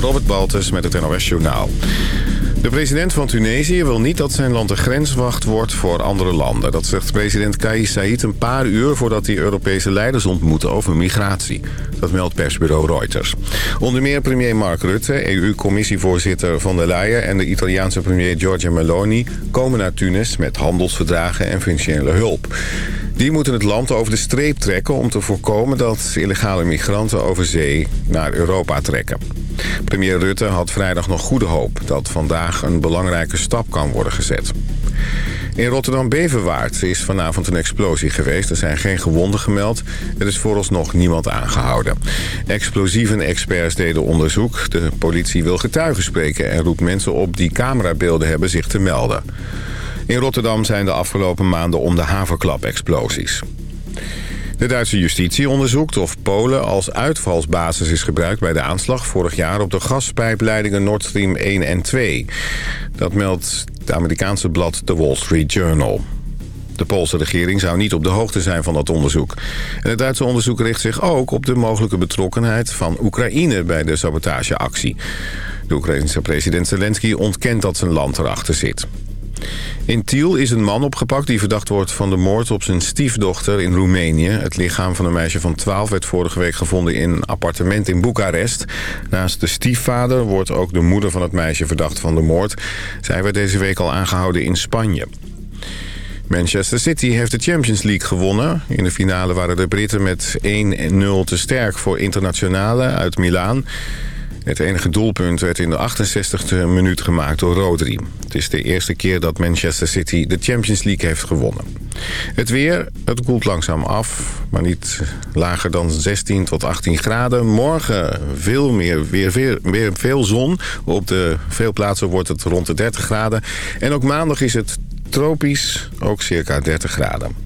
Robert Baltus met het NOS Journaal. De president van Tunesië wil niet dat zijn land de grenswacht wordt voor andere landen. Dat zegt president Kais Saied een paar uur voordat hij Europese leiders ontmoet over migratie. Dat meldt persbureau Reuters. Onder meer premier Mark Rutte, EU-commissievoorzitter Van der Leyen... en de Italiaanse premier Giorgia Meloni komen naar Tunis met handelsverdragen en financiële hulp. Die moeten het land over de streep trekken om te voorkomen dat illegale migranten over zee naar Europa trekken. Premier Rutte had vrijdag nog goede hoop dat vandaag een belangrijke stap kan worden gezet. In Rotterdam-Beverwaard is vanavond een explosie geweest. Er zijn geen gewonden gemeld. Er is vooralsnog niemand aangehouden. Explosieven experts deden onderzoek. De politie wil getuigen spreken en roept mensen op die camerabeelden hebben zich te melden. In Rotterdam zijn de afgelopen maanden om de haverklap explosies. De Duitse justitie onderzoekt of Polen als uitvalsbasis is gebruikt... bij de aanslag vorig jaar op de gaspijpleidingen Nord Stream 1 en 2. Dat meldt het Amerikaanse blad The Wall Street Journal. De Poolse regering zou niet op de hoogte zijn van dat onderzoek. En het Duitse onderzoek richt zich ook op de mogelijke betrokkenheid van Oekraïne bij de sabotageactie. De Oekraïnse president Zelensky ontkent dat zijn land erachter zit. In Tiel is een man opgepakt die verdacht wordt van de moord op zijn stiefdochter in Roemenië. Het lichaam van een meisje van 12 werd vorige week gevonden in een appartement in Boekarest. Naast de stiefvader wordt ook de moeder van het meisje verdacht van de moord. Zij werd deze week al aangehouden in Spanje. Manchester City heeft de Champions League gewonnen. In de finale waren de Britten met 1-0 te sterk voor internationale uit Milaan. Het enige doelpunt werd in de 68e minuut gemaakt door Rodri. Het is de eerste keer dat Manchester City de Champions League heeft gewonnen. Het weer, het koelt langzaam af, maar niet lager dan 16 tot 18 graden. Morgen veel meer, weer, weer, weer veel zon. Op de veel plaatsen wordt het rond de 30 graden. En ook maandag is het tropisch, ook circa 30 graden.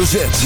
hoofdletter Z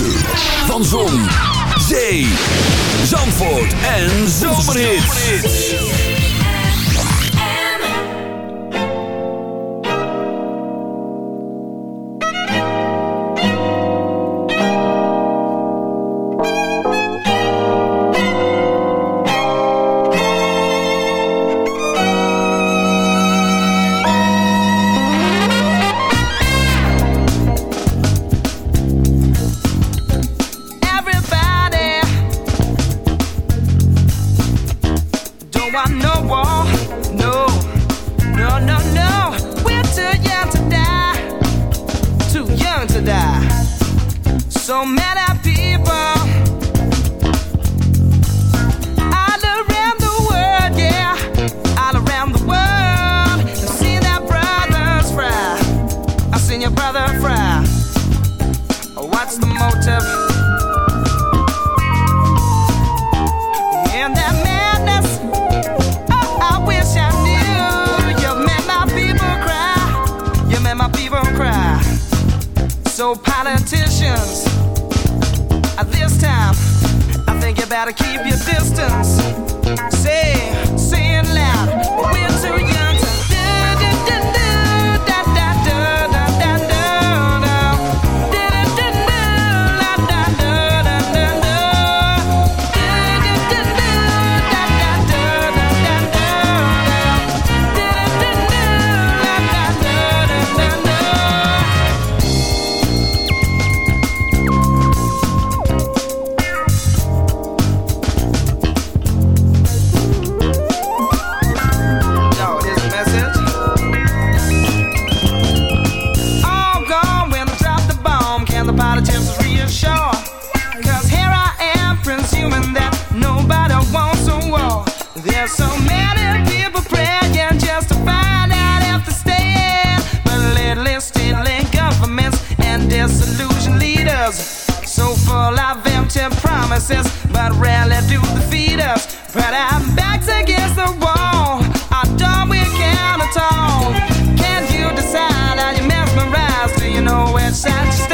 us. So full of empty promises, but rarely do they feed us. But I'm backed against the wall. I don't we can at all. Can't you decide? Are you mesmerized? Do you know where to stand?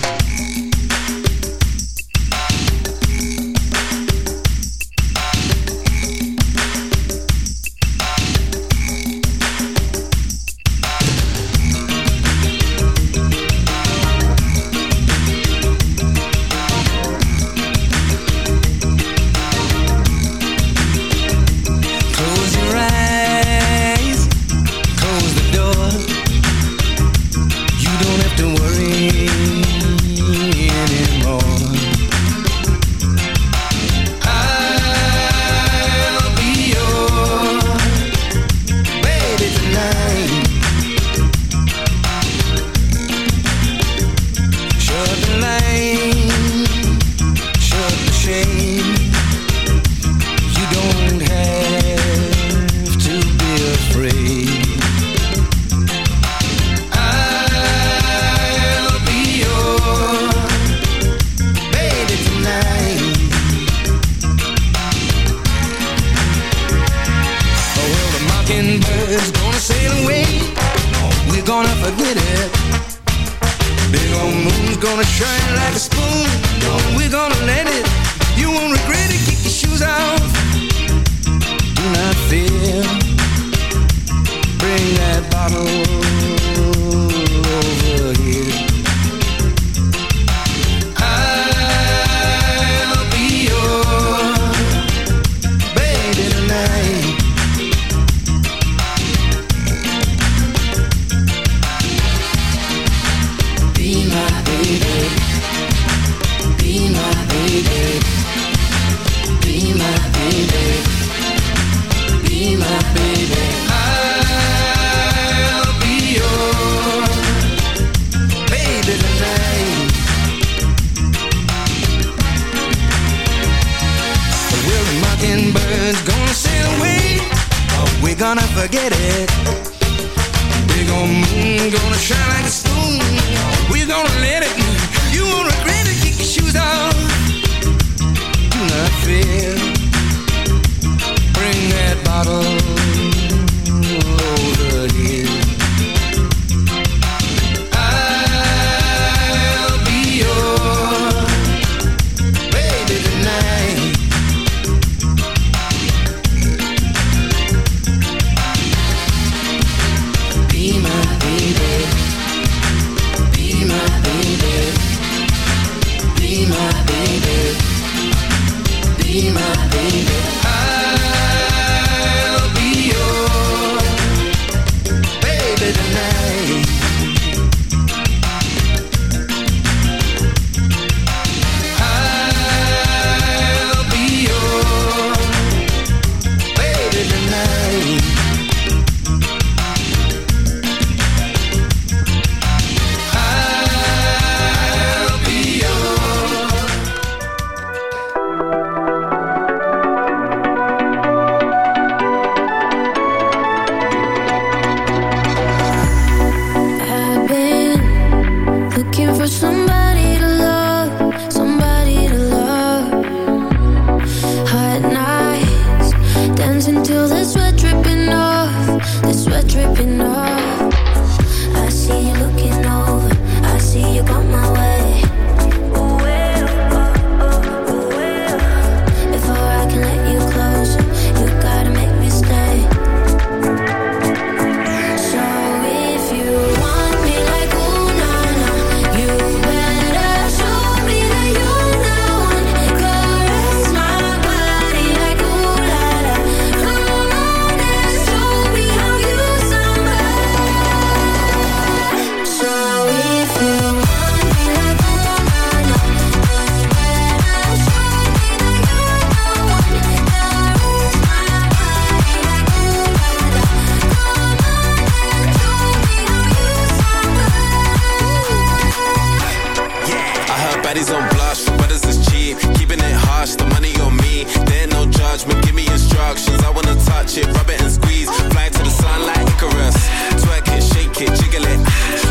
instructions. I wanna touch it, rub it and squeeze. Fly to the sun like Icarus. Twerk it, shake it, jiggle it.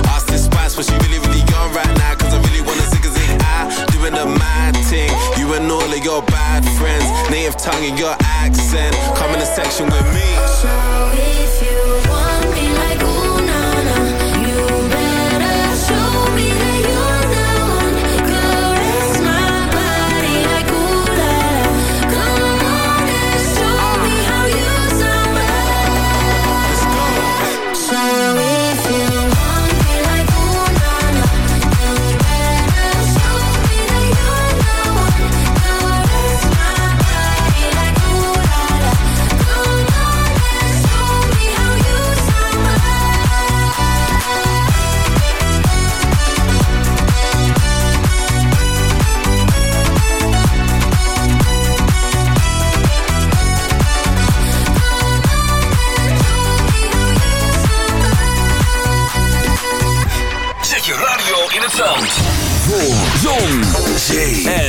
Ask this spice but she really, really gone right now. Cause I really wanna zig a zig. I doing the mad thing. You and all of your bad friends. Native tongue and your accent. Come in the section with me. So if you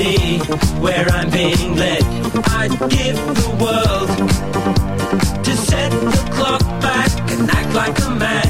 See where I'm being led. I'd give the world to set the clock back and act like a man.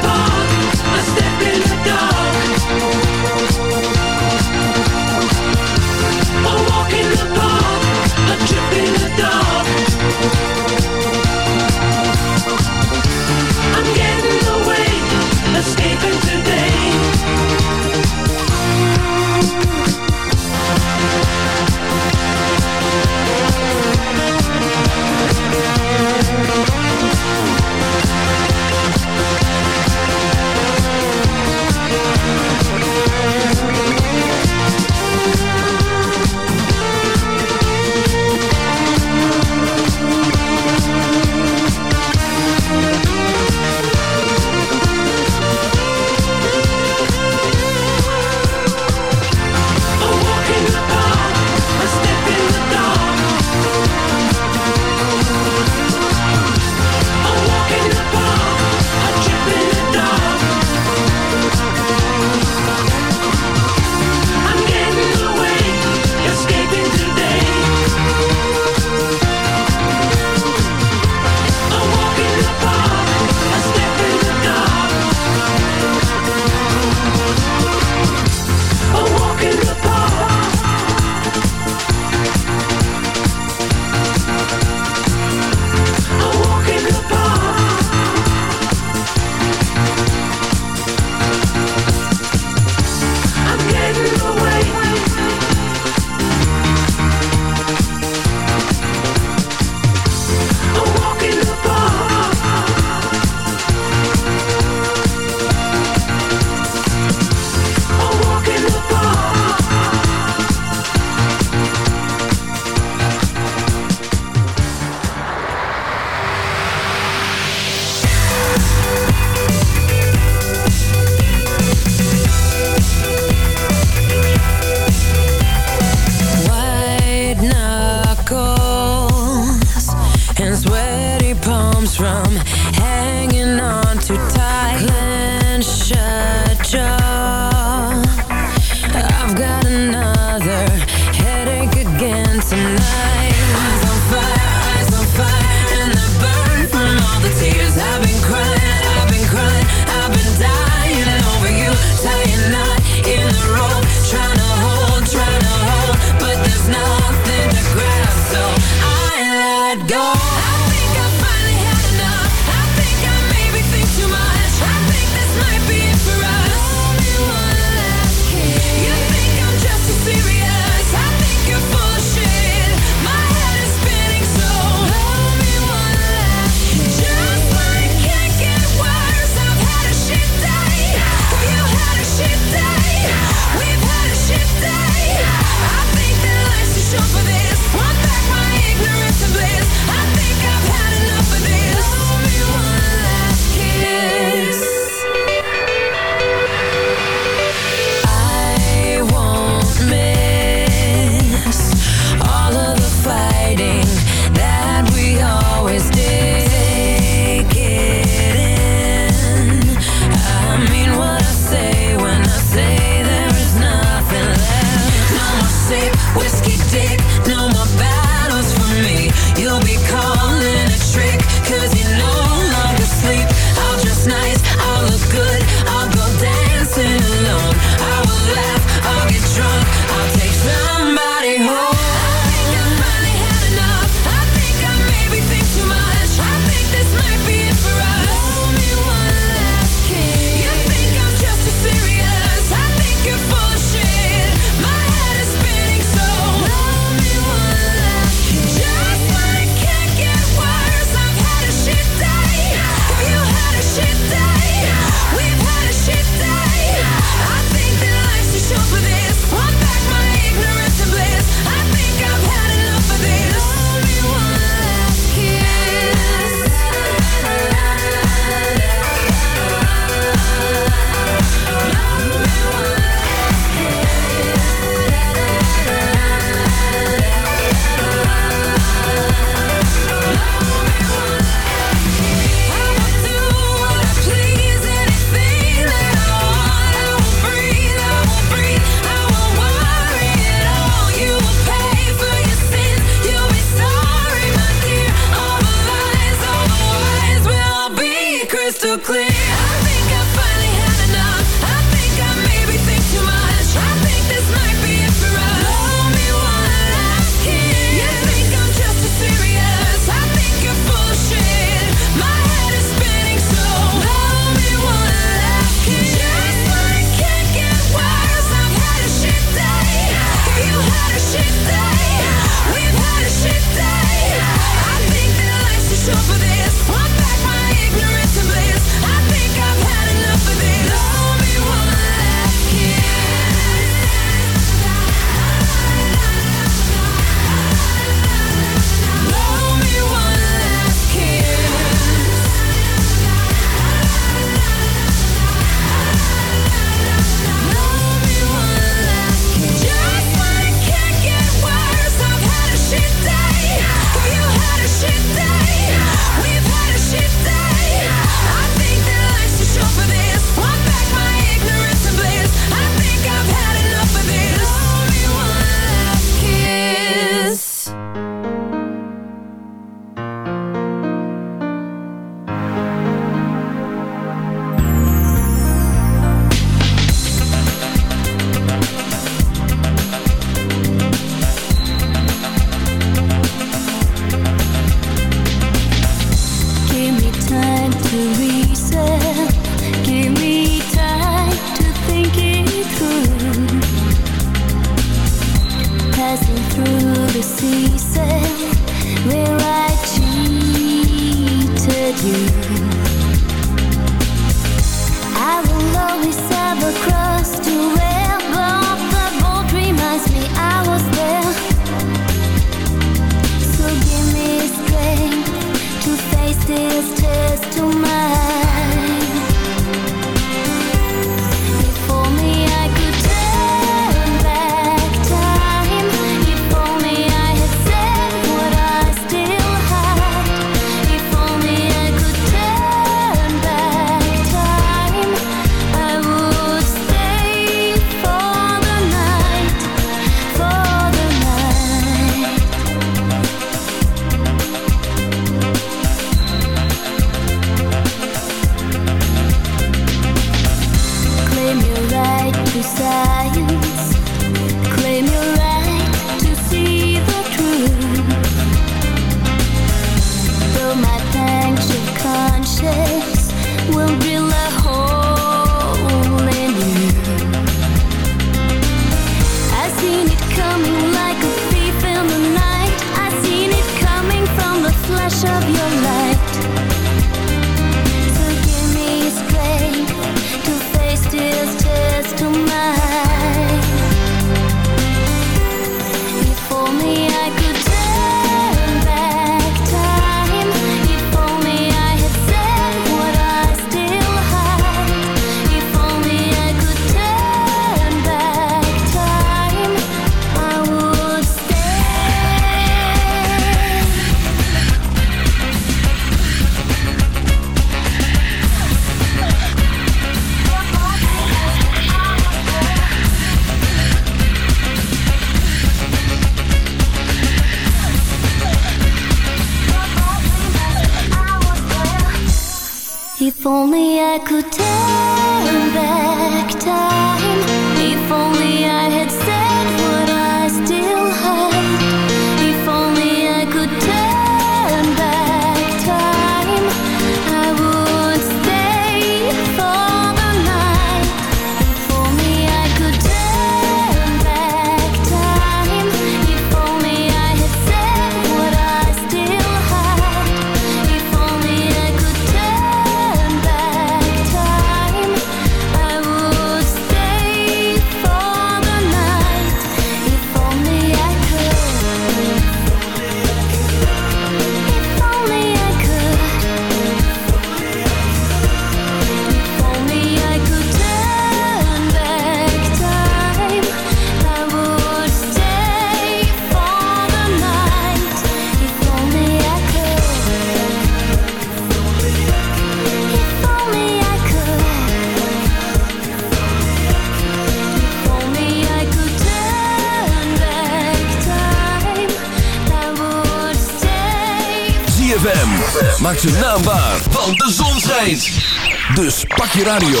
Dus pak je radio.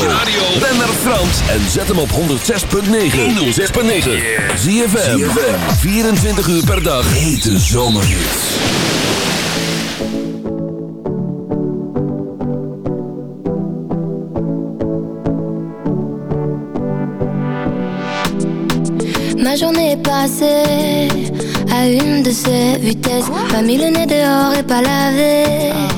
Ben naar Frans en zet hem op 106.9. 106.9. Zie je 24 uur per dag. Hete zomerhits. Ma journée est passée à une de ces vitesses. Pas mis le nez dehors et pas lavé.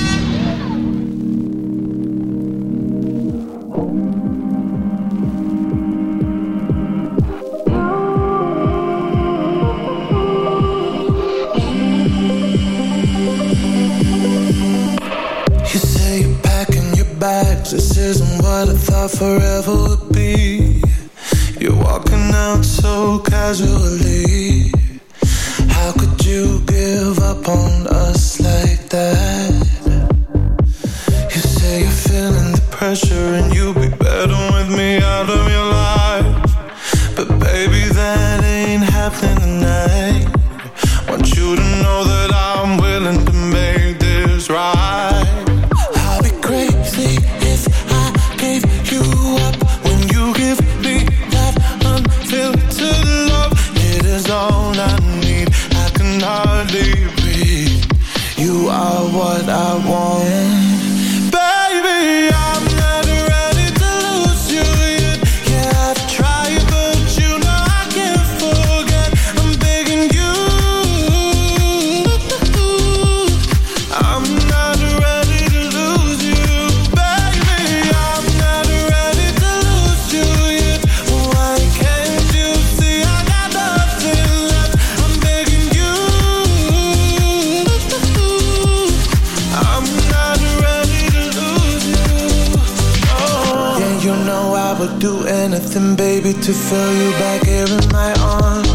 me to feel you back here in my arms.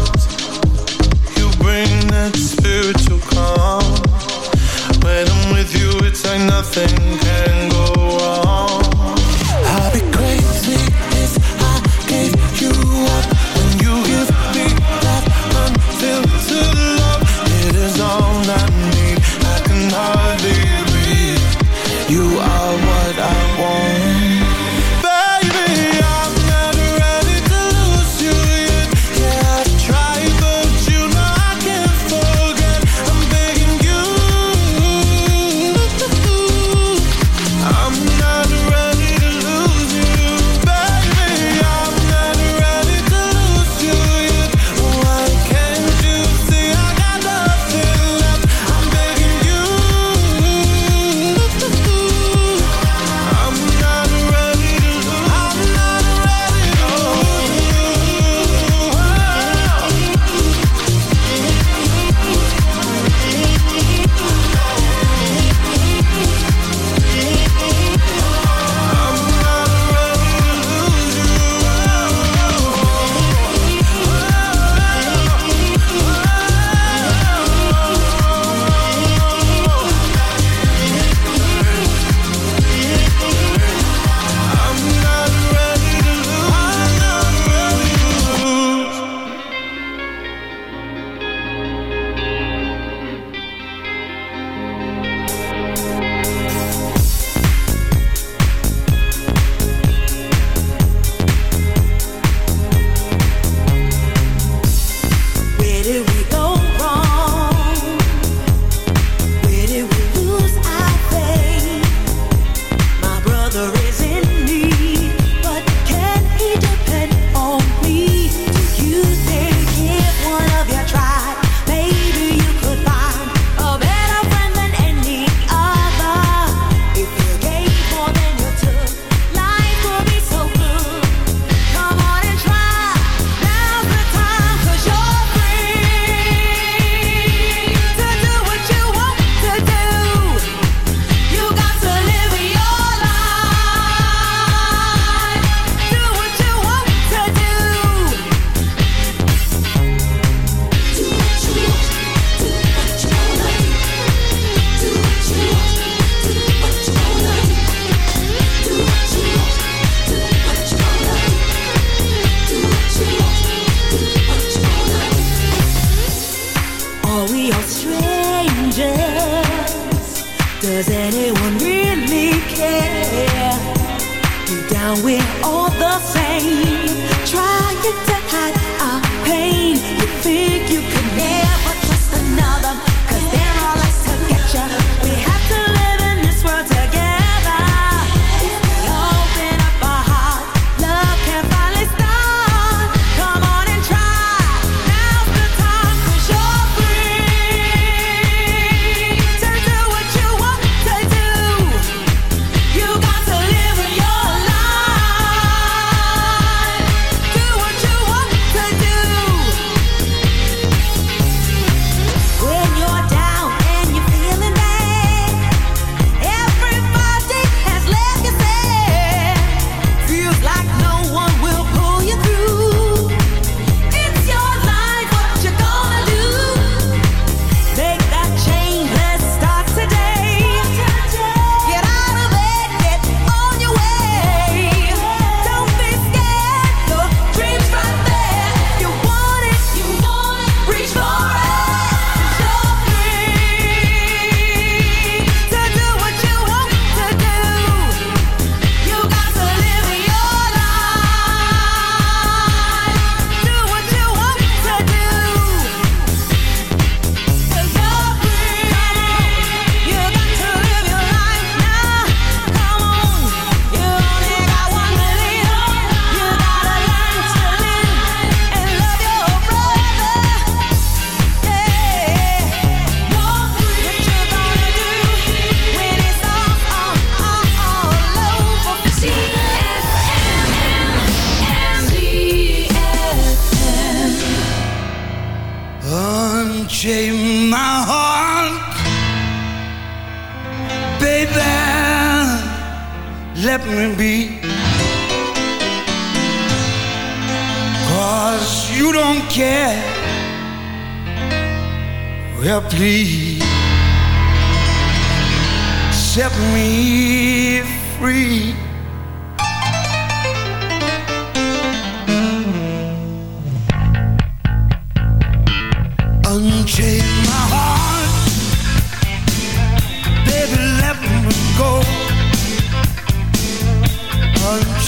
You bring that spiritual calm. When I'm with you, it's like nothing.